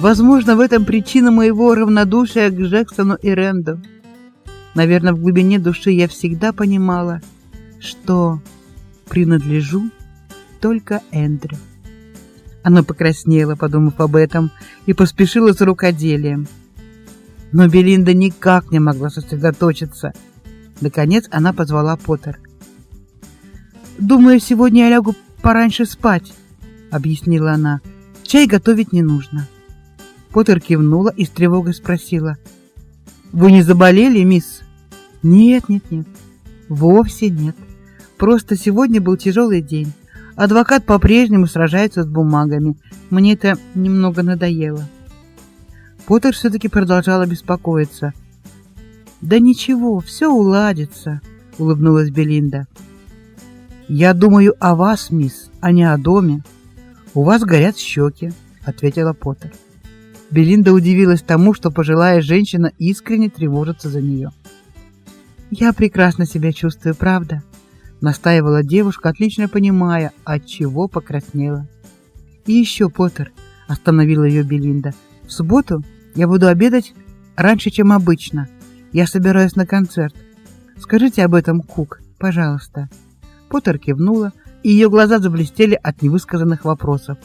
Возможно, в этом причина моего равнодушия к Джексону и Ренду. Наверное, в глубине души я всегда понимала, что принадлежу только Эндрю. Она покраснела, подумав об этом, и поспешила за рукоделием. Но Белинда никак не могла сосредоточиться. Наконец она позвала Поттер. «Думаю, сегодня я лягу пораньше спать», — объяснила она. «Чай готовить не нужно». Поттер кивнула и с тревогой спросила. «Вы не заболели, мисс?» «Нет, нет, нет. Вовсе нет. Просто сегодня был тяжелый день. Адвокат по-прежнему сражается с бумагами. Мне это немного надоело». Поттер все-таки продолжала беспокоиться. «Да ничего, все уладится», — улыбнулась Белинда. «Я думаю о вас, мисс, а не о доме. У вас горят щеки», — ответила Поттер. Белинда удивилась тому, что пожилая женщина искренне тревожится за нее. «Я прекрасно себя чувствую, правда?» — настаивала девушка, отлично понимая, от чего покраснела. «И еще, Поттер», — остановила ее Белинда, — «в субботу я буду обедать раньше, чем обычно. Я собираюсь на концерт. Скажите об этом, Кук, пожалуйста». Поттер кивнула, и ее глаза заблестели от невысказанных вопросов.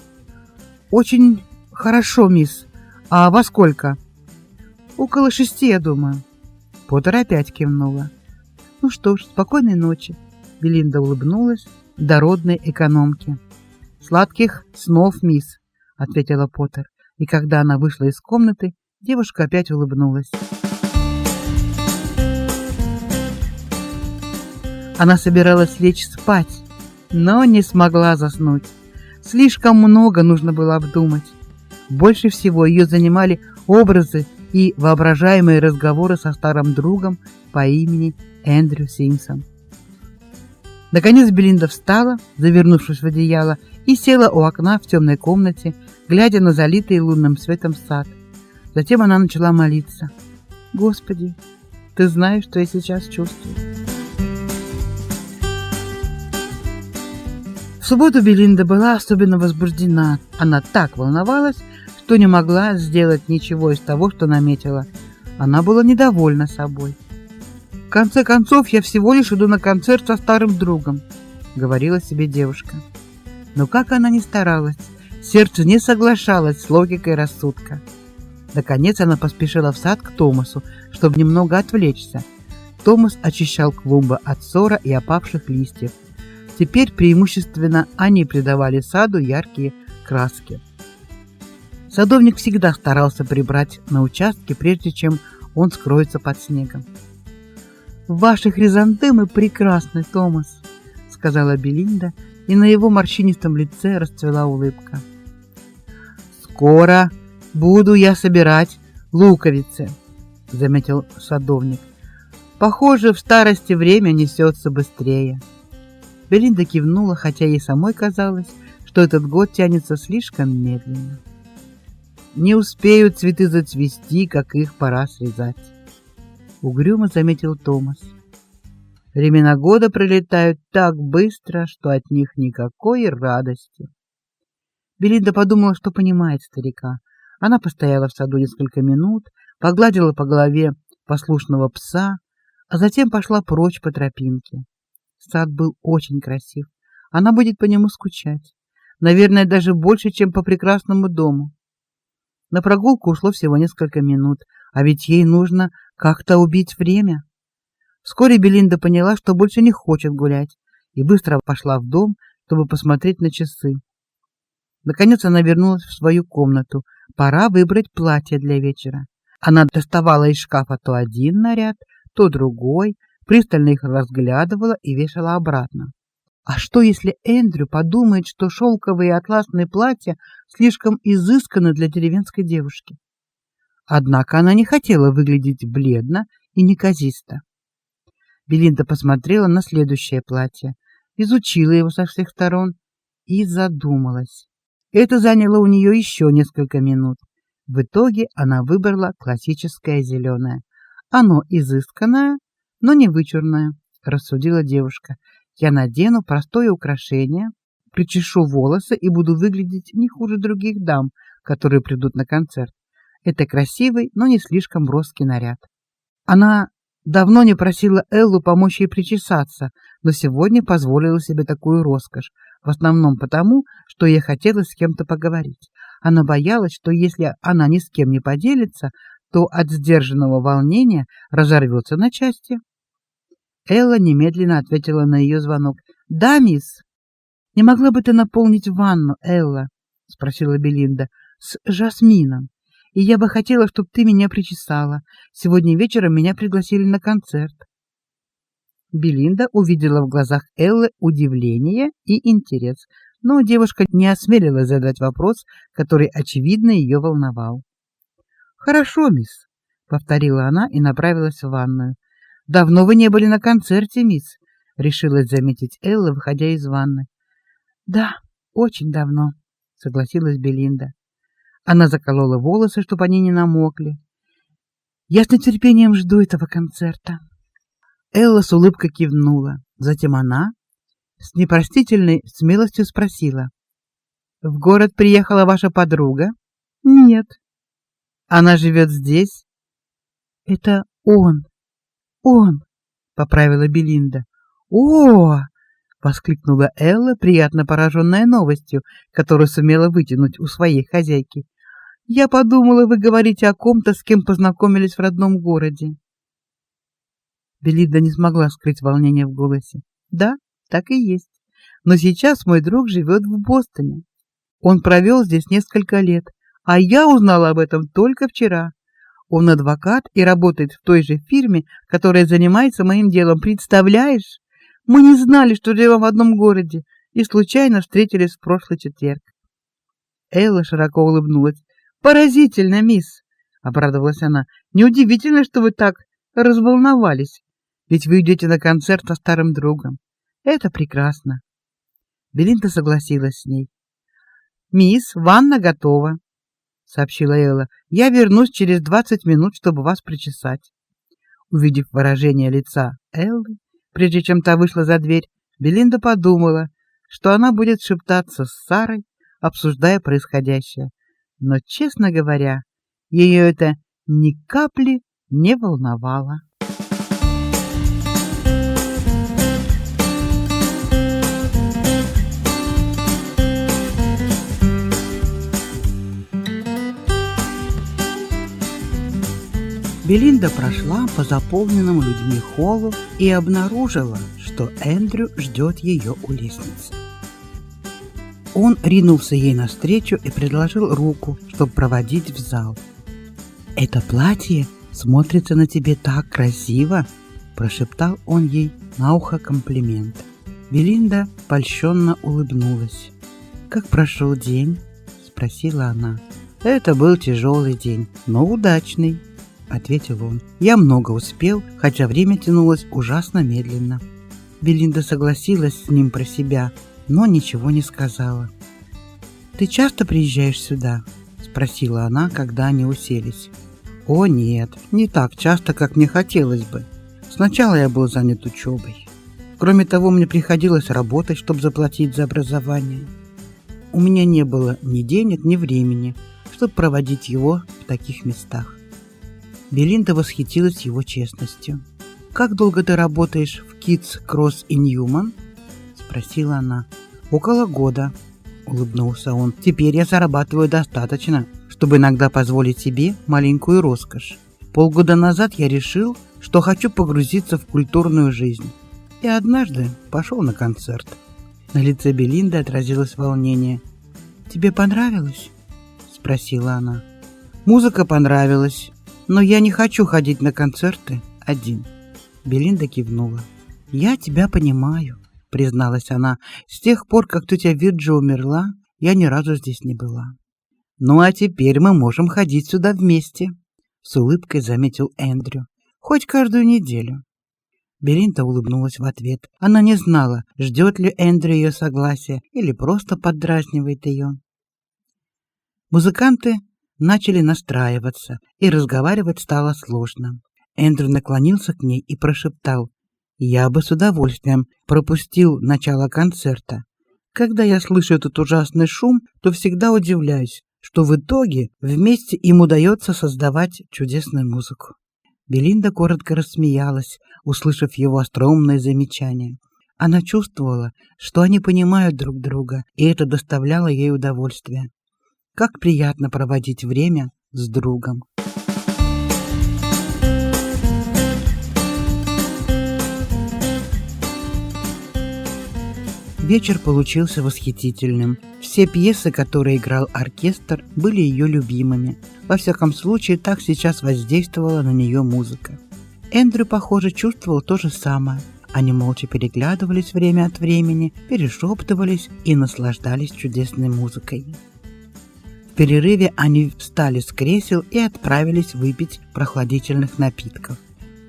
«Очень хорошо, мисс», а во сколько? Около шести, я думаю. Поттер опять кивнула. Ну что ж, спокойной ночи. Белинда улыбнулась дородной экономке. Сладких снов, мисс, ответила Поттер. И когда она вышла из комнаты, девушка опять улыбнулась. Она собиралась лечь спать, но не смогла заснуть. Слишком много нужно было обдумать. Больше всего ее занимали образы и воображаемые разговоры со старым другом по имени Эндрю Симпсон. Наконец Белинда встала, завернувшись в одеяло, и села у окна в темной комнате, глядя на залитый лунным светом сад. Затем она начала молиться. «Господи, Ты знаешь, что я сейчас чувствую». В субботу Белинда была особенно возбуждена. Она так волновалась, что не могла сделать ничего из того, что наметила. Она была недовольна собой. В конце концов, я всего лишь иду на концерт со старым другом, говорила себе девушка. Но как она ни старалась, сердце не соглашалось с логикой рассудка. Наконец она поспешила в сад к Томасу, чтобы немного отвлечься. Томас очищал клумбы от сора и опавших листьев. Теперь преимущественно они придавали саду яркие краски. Садовник всегда старался прибрать на участке, прежде чем он скроется под снегом. «Ваши хризантемы прекрасны, Томас», — сказала Белинда, и на его морщинистом лице расцвела улыбка. «Скоро буду я собирать луковицы», — заметил садовник. «Похоже, в старости время несется быстрее». Белинда кивнула, хотя ей самой казалось, что этот год тянется слишком медленно. Не успеют цветы зацвести, как их пора срезать. Угрюмо заметил Томас. Времена года пролетают так быстро, что от них никакой радости. Белинда подумала, что понимает старика. Она постояла в саду несколько минут, погладила по голове послушного пса, а затем пошла прочь по тропинке. Сад был очень красив. Она будет по нему скучать. Наверное, даже больше, чем по прекрасному дому. На прогулку ушло всего несколько минут, а ведь ей нужно как-то убить время. Вскоре Белинда поняла, что больше не хочет гулять, и быстро пошла в дом, чтобы посмотреть на часы. Наконец она вернулась в свою комнату. Пора выбрать платье для вечера. Она доставала из шкафа то один наряд, то другой, пристально их разглядывала и вешала обратно. А что, если Эндрю подумает, что шелковые атласные платья слишком изысканны для деревенской девушки? Однако она не хотела выглядеть бледно и неказисто. Белинда посмотрела на следующее платье, изучила его со всех сторон и задумалась. Это заняло у нее еще несколько минут. В итоге она выбрала классическое зеленое. Оно изысканное, но не вычурное, рассудила девушка. Я надену простое украшение, причешу волосы и буду выглядеть не хуже других дам, которые придут на концерт. Это красивый, но не слишком броский наряд. Она давно не просила Эллу помочь ей причесаться, но сегодня позволила себе такую роскошь, в основном потому, что ей хотелось с кем-то поговорить. Она боялась, что если она ни с кем не поделится, то от сдержанного волнения разорвется на части. Элла немедленно ответила на ее звонок. "Да, мисс. Не могла бы ты наполнить ванну, Элла?" спросила Белинда. "С жасмином. И я бы хотела, чтобы ты меня причесала. Сегодня вечером меня пригласили на концерт". Белинда увидела в глазах Эллы удивление и интерес, но девушка не осмелилась задать вопрос, который очевидно ее волновал. "Хорошо, мисс", повторила она и направилась в ванную. Давно вы не были на концерте, мисс, решилась заметить Элла, выходя из ванны. Да, очень давно, согласилась Белинда. Она заколола волосы, чтобы они не намокли. Я с нетерпением жду этого концерта. Элла с улыбкой кивнула. Затем она с непростительной смелостью спросила: "В город приехала ваша подруга?" "Нет." "Она живет здесь?" "Это он", он, поправила Белинда. О! воскликнула Элла, приятно пораженная новостью, которую сумела вытянуть у своей хозяйки. Я подумала, вы говорите о ком-то, с кем познакомились в родном городе. Белинда не смогла скрыть волнение в голосе. Да, так и есть. Но сейчас мой друг живет в Бостоне. Он провел здесь несколько лет, а я узнала об этом только вчера. Он адвокат и работает в той же фирме, которая занимается моим делом. Представляешь? Мы не знали, что живем в одном городе, и случайно встретились в прошлый четверг. Элла широко улыбнулась. Поразительно, мисс, обрадовалась она. Неудивительно, что вы так разволновались, ведь вы идете на концерт со старым другом. Это прекрасно. Белинда согласилась с ней. Мисс, ванна готова сообщила Элла. Я вернусь через двадцать минут, чтобы вас причесать. Увидев выражение лица Эллы, прежде чем та вышла за дверь, Белинда подумала, что она будет шептаться с Сарой, обсуждая происходящее. Но, честно говоря, ее это ни капли не волновало. Белинда прошла по заполненному людьми холлу и обнаружила, что Эндрю ждет ее у лестницы. Он ринулся ей навстречу и предложил руку, чтобы проводить в зал. «Это платье смотрится на тебе так красиво!» – прошептал он ей на ухо комплимент. Белинда польщенно улыбнулась. «Как прошел день?» – спросила она. «Это был тяжелый день, но удачный», ответил он. Я много успел, хотя время тянулось ужасно медленно. Белинда согласилась с ним про себя, но ничего не сказала. Ты часто приезжаешь сюда? спросила она, когда они уселись. О, нет, не так часто, как мне хотелось бы. Сначала я был занят учебой. Кроме того, мне приходилось работать, чтобы заплатить за образование. У меня не было ни денег, ни времени, чтобы проводить его в таких местах. Белинда восхитилась его честностью. Как долго ты работаешь в Kids Cross и Ньюман? спросила она. Около года, улыбнулся он. Теперь я зарабатываю достаточно, чтобы иногда позволить себе маленькую роскошь. Полгода назад я решил, что хочу погрузиться в культурную жизнь. И однажды пошел на концерт. На лице Белинды отразилось волнение. Тебе понравилось? спросила она. Музыка понравилась, но я не хочу ходить на концерты один. Белинда кивнула. Я тебя понимаю. призналась она. С тех пор, как тетя Вирджи умерла, я ни разу здесь не была. Ну а теперь мы можем ходить сюда вместе, с улыбкой заметил Эндрю. Хоть каждую неделю. Белинда улыбнулась в ответ. Она не знала, ждет ли Эндрю ее согласия или просто поддразнивает ее. Музыканты начали настраиваться, и разговаривать стало сложно. Эндрю наклонился к ней и прошептал: "Я бы с удовольствием пропустил начало концерта. Когда я слышу этот ужасный шум, то всегда удивляюсь, что в итоге вместе им удается создавать чудесную музыку". Белинда коротко рассмеялась, услышав его остроумное замечание. Она чувствовала, что они понимают друг друга, и это доставляло ей удовольствие. Как приятно проводить время с другом. Вечер получился восхитительным. Все пьесы, которые играл оркестр, были ее любимыми. Во всяком случае, так сейчас воздействовала на нее музыка. Эндрю, похоже, чувствовал то же самое. Они молча переглядывались время от времени, перешептывались и наслаждались чудесной музыкой. Перерыве они встали с кресел и отправились выпить прохладительных напитков.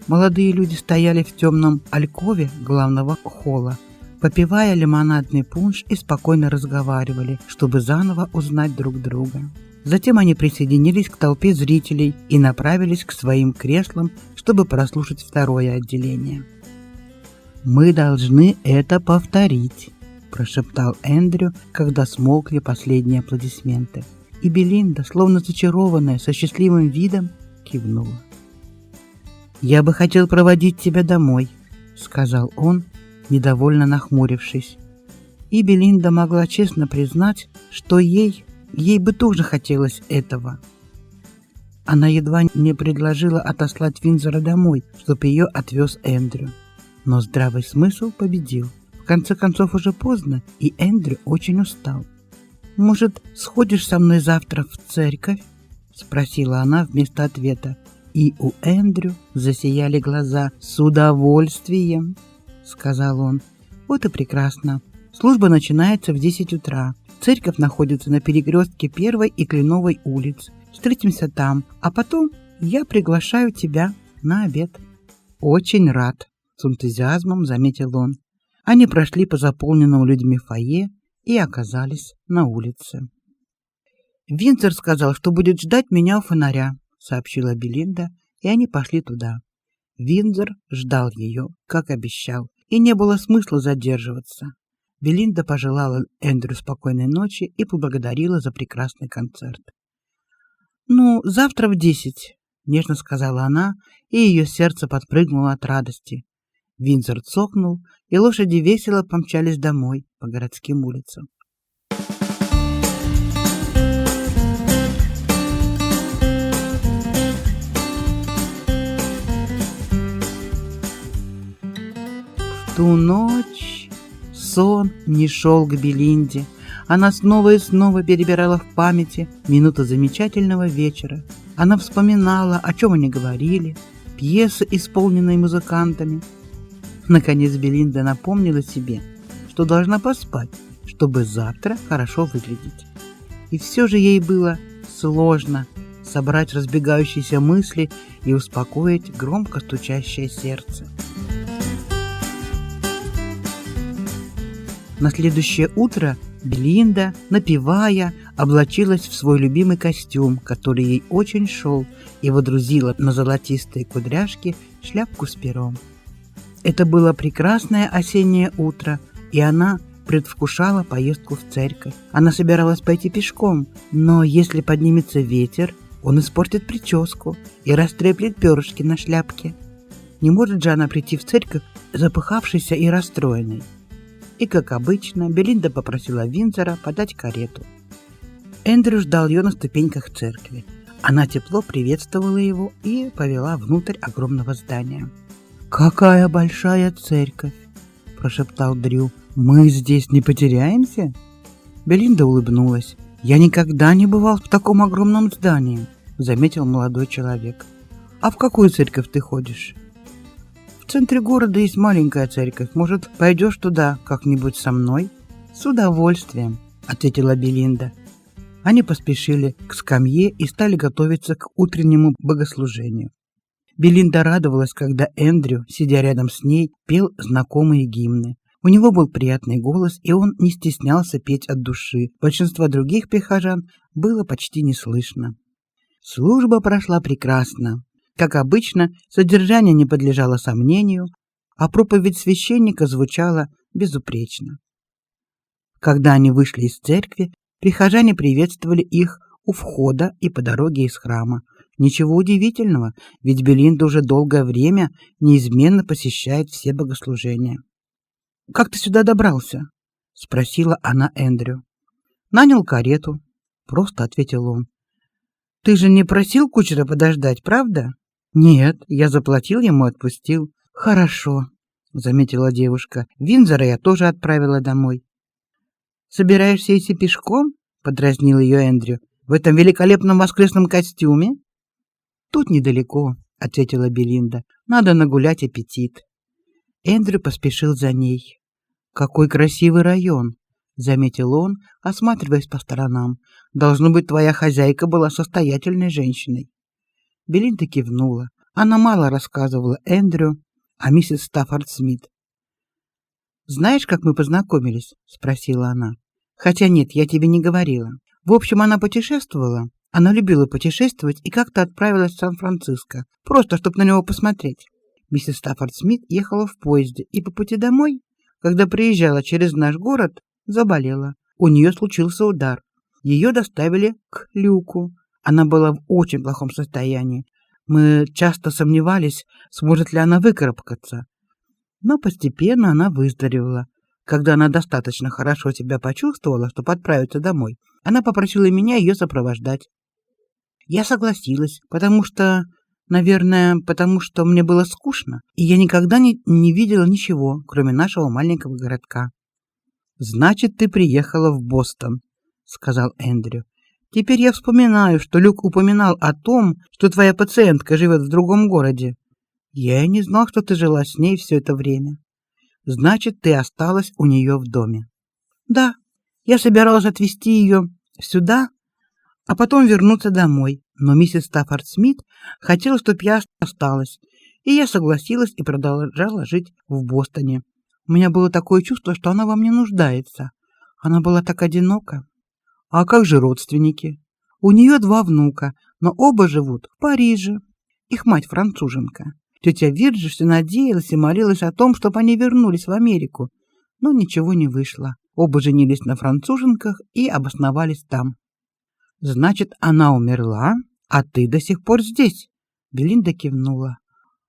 Молодые люди стояли в темном алькове главного холла, попивая лимонадный пунш и спокойно разговаривали, чтобы заново узнать друг друга. Затем они присоединились к толпе зрителей и направились к своим креслам, чтобы прослушать второе отделение. Мы должны это повторить, прошептал Эндрю, когда смолкли последние аплодисменты и Белинда, словно зачарованная, со счастливым видом, кивнула. «Я бы хотел проводить тебя домой», — сказал он, недовольно нахмурившись. И Белинда могла честно признать, что ей, ей бы тоже хотелось этого. Она едва не предложила отослать Винзора домой, чтобы ее отвез Эндрю. Но здравый смысл победил. В конце концов уже поздно, и Эндрю очень устал. Может, сходишь со мной завтра в церковь? спросила она вместо ответа. И у Эндрю засияли глаза. С удовольствием, сказал он. Вот и прекрасно. Служба начинается в 10 утра. Церковь находится на перекрестке Первой и Кленовой улиц. Встретимся там, а потом я приглашаю тебя на обед. Очень рад, с энтузиазмом заметил он. Они прошли по заполненному людьми фойе и оказались на улице. Винтер сказал, что будет ждать меня у фонаря, сообщила Белинда, и они пошли туда. Винзер ждал ее, как обещал, и не было смысла задерживаться. Белинда пожелала Эндрю спокойной ночи и поблагодарила за прекрасный концерт. Ну, завтра в десять, нежно сказала она, и ее сердце подпрыгнуло от радости. Винзер цокнул, и лошади весело помчались домой по городским улицам. Ту ночь сон не шел к Белинде. Она снова и снова перебирала в памяти минуты замечательного вечера. Она вспоминала, о чем они говорили, пьесы, исполненные музыкантами, Наконец Белинда напомнила себе, что должна поспать, чтобы завтра хорошо выглядеть. И все же ей было сложно собрать разбегающиеся мысли и успокоить громко стучащее сердце. На следующее утро Белинда, напевая, облачилась в свой любимый костюм, который ей очень шел, и водрузила на золотистые кудряшки шляпку с пером. Это было прекрасное осеннее утро, и она предвкушала поездку в церковь. Она собиралась пойти пешком, но если поднимется ветер, он испортит прическу и растреплет перышки на шляпке. Не может же она прийти в церковь запыхавшейся и расстроенной. И, как обычно, Белинда попросила Винзера подать карету. Эндрю ждал ее на ступеньках церкви. Она тепло приветствовала его и повела внутрь огромного здания. «Какая большая церковь!» – прошептал Дрю. «Мы здесь не потеряемся?» Белинда улыбнулась. «Я никогда не бывал в таком огромном здании», – заметил молодой человек. «А в какую церковь ты ходишь?» В центре города есть маленькая церковь. Может, пойдешь туда как-нибудь со мной? С удовольствием, ответила Белинда. Они поспешили к скамье и стали готовиться к утреннему богослужению. Белинда радовалась, когда Эндрю, сидя рядом с ней, пел знакомые гимны. У него был приятный голос, и он не стеснялся петь от души. Большинство других прихожан было почти не слышно. Служба прошла прекрасно. Как обычно, содержание не подлежало сомнению, а проповедь священника звучала безупречно. Когда они вышли из церкви, прихожане приветствовали их у входа и по дороге из храма. Ничего удивительного, ведь Белинда уже долгое время неизменно посещает все богослужения. Как ты сюда добрался? спросила она Эндрю. Нанял карету, просто ответил он. Ты же не просил кучера подождать, правда? Нет, я заплатил ему, отпустил. Хорошо, заметила девушка. Винзора я тоже отправила домой. Собираешься идти пешком? подразнил ее Эндрю. В этом великолепном воскресном костюме? Тут недалеко, ответила Белинда. Надо нагулять аппетит. Эндрю поспешил за ней. Какой красивый район, заметил он, осматриваясь по сторонам. Должно быть, твоя хозяйка была состоятельной женщиной. Белинда кивнула. Она мало рассказывала Эндрю о миссис Стаффорд Смит. Знаешь, как мы познакомились? спросила она. Хотя нет, я тебе не говорила. В общем, она путешествовала. Она любила путешествовать и как-то отправилась в Сан-Франциско, просто чтобы на него посмотреть. Миссис Стаффорд Смит ехала в поезде и по пути домой, когда приезжала через наш город, заболела. У нее случился удар. Ее доставили к Люку. Она была в очень плохом состоянии. Мы часто сомневались, сможет ли она выкарабкаться. Но постепенно она выздоровела. Когда она достаточно хорошо себя почувствовала, чтобы отправиться домой, она попросила меня ее сопровождать. Я согласилась, потому что Наверное, потому что мне было скучно, и я никогда не, не видела ничего, кроме нашего маленького городка. Значит, ты приехала в Бостон, сказал Эндрю. Теперь я вспоминаю, что Люк упоминал о том, что твоя пациентка живет в другом городе. Я и не знал, что ты жила с ней все это время. Значит, ты осталась у нее в доме. Да, я собиралась отвезти ее сюда, а потом вернуться домой. Но миссис Стаффорд Смит хотела, чтобы я осталась, и я согласилась и продолжала жить в Бостоне. У меня было такое чувство, что она во мне нуждается. Она была так одинока. А как же родственники? У нее два внука, но оба живут в Париже. Их мать француженка. Тетя Вирджи все надеялась и молилась о том, чтобы они вернулись в Америку, но ничего не вышло. Оба женились на француженках и обосновались там. Значит, она умерла, а ты до сих пор здесь. Белинда кивнула.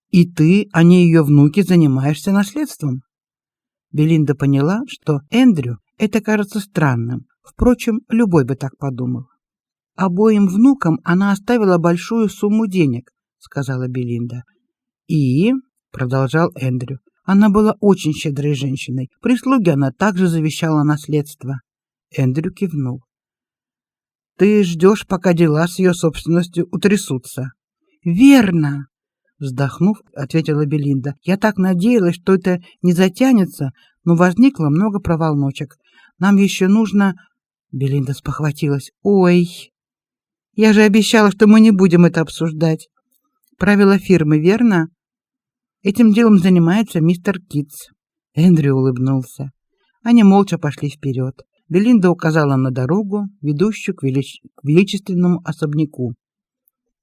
И ты, а не ее внуки, занимаешься наследством. Белинда поняла, что Эндрю это кажется странным. Впрочем, любой бы так подумал. Обоим внукам она оставила большую сумму денег, сказала Белинда. И, продолжал Эндрю, она была очень щедрой женщиной. Прислуге она также завещала наследство. Эндрю кивнул. Ты ждешь, пока дела с ее собственностью утрясутся. Верно, вздохнув, ответила Белинда. Я так надеялась, что это не затянется, но возникло много проволночек. Нам еще нужно Белинда спохватилась. Ой. Я же обещала, что мы не будем это обсуждать. Правила фирмы, верно? Этим делом занимается мистер Китс. Эндрю улыбнулся. Они молча пошли вперед. Белинда указала на дорогу, ведущую к, велич... к величественному особняку.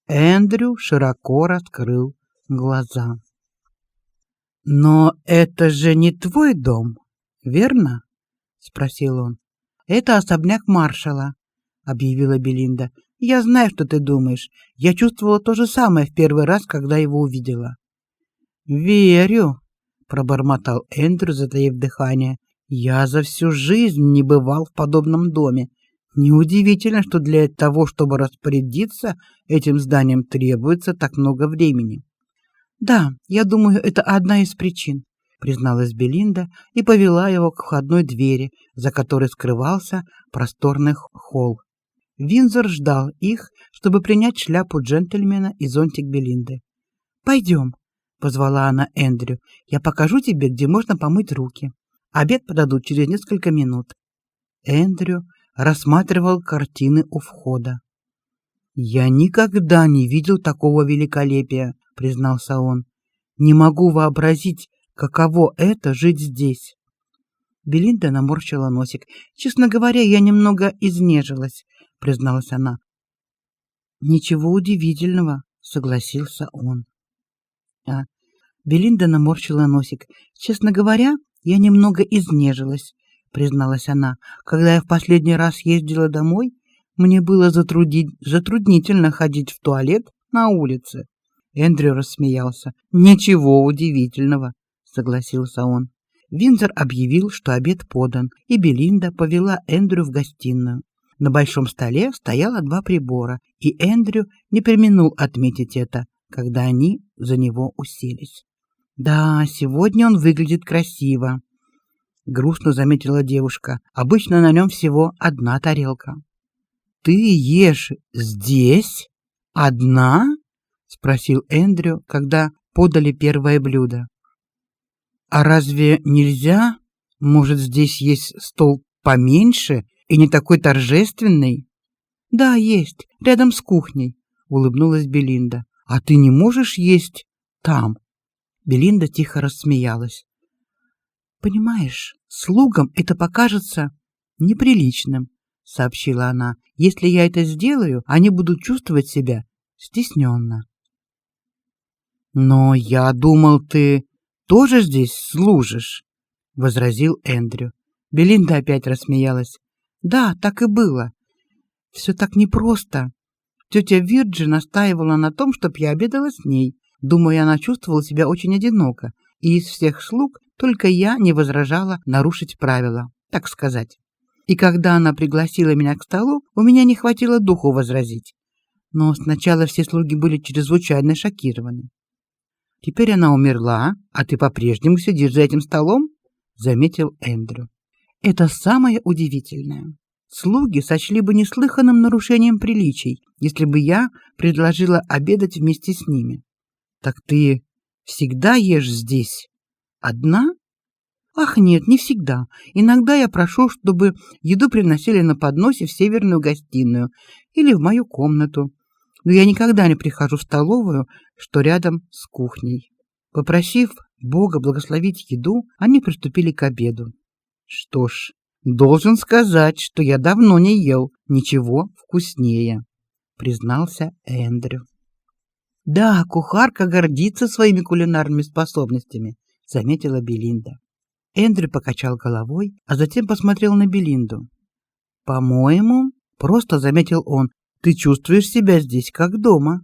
Эндрю широко раскрыл глаза. Но это же не твой дом, верно? спросил он. Это особняк маршала, объявила Белинда. Я знаю, что ты думаешь. Я чувствовала то же самое в первый раз, когда его увидела. Верю, пробормотал Эндрю, затаив дыхание. Я за всю жизнь не бывал в подобном доме. Неудивительно, что для того, чтобы распорядиться этим зданием, требуется так много времени. Да, я думаю, это одна из причин, призналась Белинда и повела его к входной двери, за которой скрывался просторный холл. Винзор ждал их, чтобы принять шляпу джентльмена и зонтик Белинды. Пойдем, позвала она Эндрю. Я покажу тебе, где можно помыть руки. Обед подадут через несколько минут. Эндрю рассматривал картины у входа. Я никогда не видел такого великолепия, признался он. Не могу вообразить, каково это жить здесь. Белинда наморщила носик. Честно говоря, я немного изнежилась, призналась она. Ничего удивительного, согласился он. А Белинда наморщила носик. Честно говоря, я немного изнежилась, призналась она. Когда я в последний раз ездила домой, мне было затруди... затруднительно ходить в туалет на улице. Эндрю рассмеялся. Ничего удивительного, согласился он. Винзер объявил, что обед подан, и Белинда повела Эндрю в гостиную. На большом столе стояло два прибора, и Эндрю не преминул отметить это, когда они за него уселись. Да, сегодня он выглядит красиво, грустно заметила девушка. Обычно на нем всего одна тарелка. Ты ешь здесь одна? спросил Эндрю, когда подали первое блюдо. А разве нельзя? Может, здесь есть стол поменьше и не такой торжественный? Да, есть, рядом с кухней, улыбнулась Белинда. А ты не можешь есть там? Белинда тихо рассмеялась. Понимаешь, слугам это покажется неприличным, сообщила она. Если я это сделаю, они будут чувствовать себя стесненно. Но я думал, ты тоже здесь служишь, возразил Эндрю. Белинда опять рассмеялась. Да, так и было. Все так непросто. Тетя Вирджи настаивала на том, чтобы я обедала с ней. Думаю, она чувствовала себя очень одиноко, и из всех слуг только я не возражала нарушить правила, так сказать. И когда она пригласила меня к столу, у меня не хватило духу возразить. Но сначала все слуги были чрезвычайно шокированы. Теперь она умерла, а ты по-прежнему сидишь за этим столом, заметил Эндрю. Это самое удивительное. Слуги сочли бы неслыханным нарушением приличий, если бы я предложила обедать вместе с ними. Так ты всегда ешь здесь одна? Ах, нет, не всегда. Иногда я прошу, чтобы еду приносили на подносе в северную гостиную или в мою комнату. Но я никогда не прихожу в столовую, что рядом с кухней. Попросив Бога благословить еду, они приступили к обеду. Что ж, должен сказать, что я давно не ел ничего вкуснее, признался Эндрю. Да, кухарка гордится своими кулинарными способностями, заметила Белинда. Эндрю покачал головой, а затем посмотрел на Белинду. По-моему, просто заметил он, ты чувствуешь себя здесь как дома.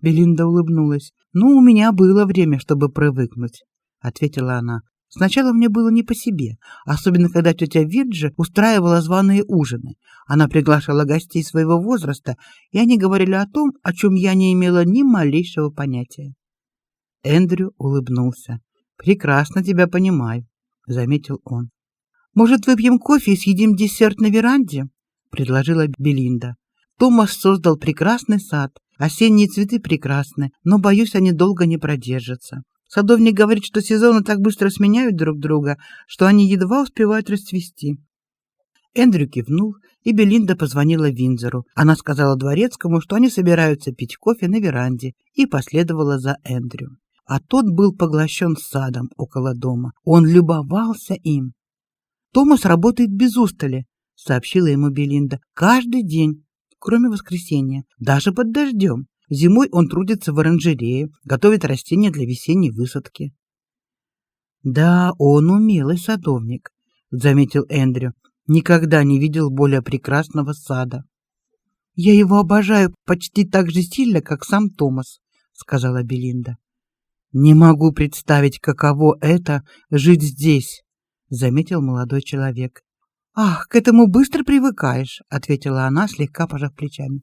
Белинда улыбнулась. Ну, у меня было время, чтобы привыкнуть, ответила она. Сначала мне было не по себе, особенно когда тетя Вирджи устраивала званые ужины. Она приглашала гостей своего возраста, и они говорили о том, о чем я не имела ни малейшего понятия. Эндрю улыбнулся. Прекрасно тебя понимаю, заметил он. Может, выпьем кофе и съедим десерт на веранде, предложила Белинда. Томас создал прекрасный сад. Осенние цветы прекрасны, но боюсь, они долго не продержатся. Садовник говорит, что сезоны так быстро сменяют друг друга, что они едва успевают расцвести. Эндрю кивнул, и Белинда позвонила Винзору. Она сказала дворецкому, что они собираются пить кофе на веранде, и последовала за Эндрю. А тот был поглощен садом около дома. Он любовался им. Томас работает без устали, сообщила ему Белинда. Каждый день, кроме воскресенья, даже под дождем. Зимой он трудится в оранжерее, готовит растения для весенней высадки. Да, он умелый садовник, заметил Эндрю. Никогда не видел более прекрасного сада. Я его обожаю почти так же сильно, как сам Томас, сказала Белинда. Не могу представить, каково это жить здесь, заметил молодой человек. Ах, к этому быстро привыкаешь, ответила она, слегка пожав плечами.